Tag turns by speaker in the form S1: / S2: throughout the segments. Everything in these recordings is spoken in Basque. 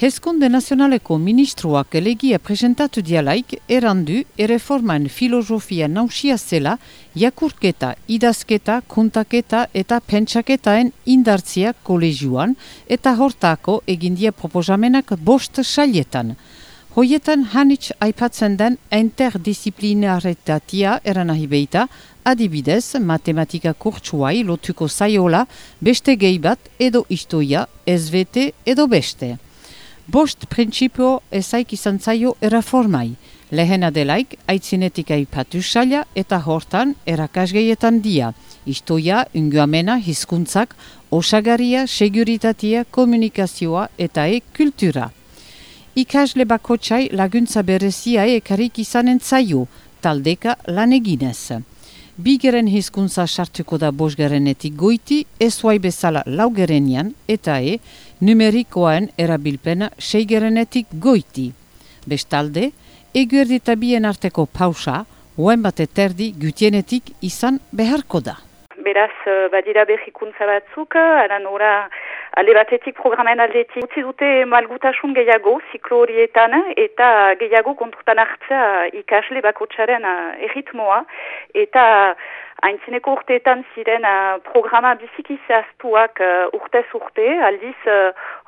S1: Hezkunde nazionaleko ministroak elegia presentatu dialaik erandu erreforman filosofia nausia zela jakurketa, idazketa, kontaketa eta pentsaketaen indartzia kolegioan eta hortako egindia proposamenak bost saietan. Hoietan hanitz aipatzen den interdisciplinaretatia eranahi behita, adibidez matematika kurtsuai lotuko zaiola beste gehi bat edo istoia, SVT edo beste. Bost printzipio ezaik izan zaio erreformai. Lehena delaik, aitzinetik aipatu saia eta hortan erakasgeietan dia. Istoia, unguamena, hizkuntzak, osagaria, seguritatea, komunikazioa eta e kultura. Ikasle bakotxai laguntza berezia ekarik izanen zaio, taldeka lan eginez. Bigeren hizkuntza sartuko da bosgerenetik goiti, ezuai bezala laugerenian, eta e, numerikoaen erabilpena seigerenetik goiti. Bestalde, eguerdita bien arteko pausa, oen bat eterdi gutienetik izan beharko da.
S2: Beraz, eh, badira behikuntza batzuk, aran ora alde batetik programen aldetik utzi dute malgutasun gehiago ziklo horietan eta gehiago kontutan hartzea ikasle bakotxaren uh, erritmoa. Eta haintzineko urteetan ziren uh, programa biziki zehaztuak uh, urtez urte, aldiz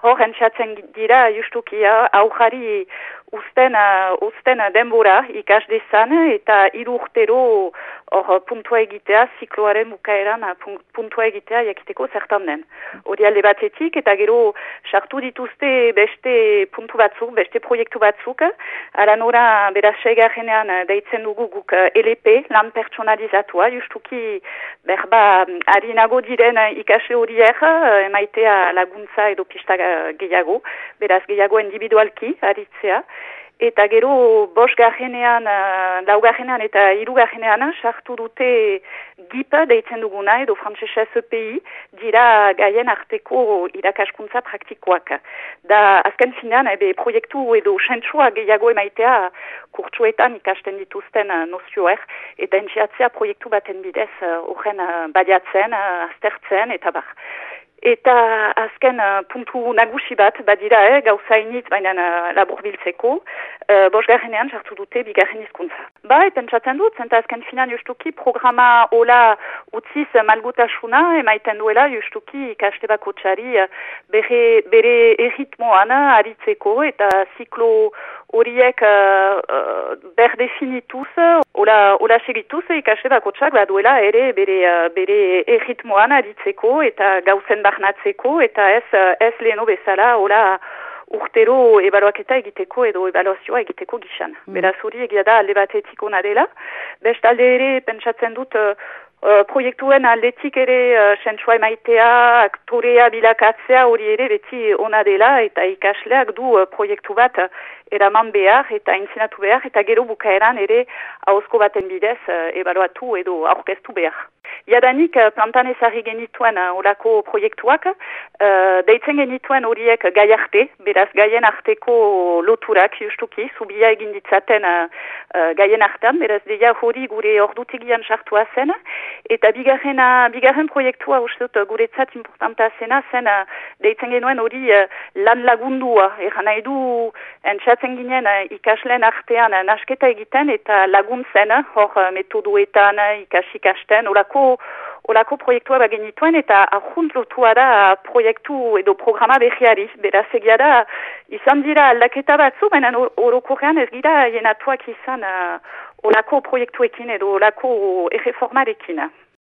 S2: hor entzatzen dira justukia aujari usten, uh, usten denbora ikas dezan eta hiru urtero hor puntua egitea, zikloaren bukaeran puntua egitea jakiteko zertan den. Hori alde batetik eta gero sartu dituzte beste puntu batzuk, beste proiektu batzuk, ara nora beraz segarrenean deitzen dugu guk LP, lan pertsonalizatua, justuki berba harinago diren ikasle horiek emaitea laguntza edo pista gehiago, beraz gehiago individualki, aritzea, Eta gero, bos gajenean, uh, lau gajenean eta iru gajenean, sartu dute gipa deitzen duguna edo frantzesa EPI dira gaien arteko irakaskuntza praktikoak. Da, azken finean, ebe, proiektu edo sentsua gehiago emaitea kurtsuetan ikasten dituzten uh, nozioer, eta entziatzea proiektu baten bidez horren uh, badiatzen, aztertzen, eta bar. Eta azken uh, puntu nagusi bat, badira, eh, gauza init, baina uh, labur biltzeko, uh, bosgarrenean sartu dute bigarren izkuntza. Ba, pentsatzen dut, zenta azken finan justuki programa hola utziz malgutasuna, emaiten duela justuki ikaste bako txari bere, bere erritmoan aritzeko eta ziklo horiek uh, uh, berdefinituz, hola, hola segituz ikasle bako txak baduela ere bere, bere erritmoan aritzeko eta gauzen barnatzeko eta ez, ez leheno bezala hola urtero ebaluaketa egiteko edo ebaluazioa egiteko gixan. Mm. Beraz hori egia da alde batetik ona dela. Bestalde ere pentsatzen dut uh, uh, proiektuen aldetik ere uh, sentsua emaitea, aktorea bilakatzea hori ere beti ona dela eta ikasleak du uh, proiektu bat eraman behar eta intzinatu behar eta gero bukaeran ere hauzko baten bidez uh, ebaluatu edo aurkeztu behar. Jadanik uh, plantan ezari genituen uh, orako proiektuak, uh, deitzen genituen horiek gai arte, beraz gaien arteko loturak justuki, zubia egin ditzaten gaien artean, beraz deia hori gure ordutegian sartua zen, eta bigarren, uh, bigarren proiektua uste dut guretzat importanta zena zen deitzen genuen hori lan lagundua, eran nahi du entzatzen ginen ikasleen artean nasketa egiten eta laguntzen hor metoduetan uh, ikasikasten, orako Olako proiektua bagenituen eta ahunt lotua da proiektu edo programa behiari. Beraz egia da, izan dira aldaketa batzu, baina orokorrean ez gira jenatuak izan uh, olako proiektuekin edo olako erreformarekin.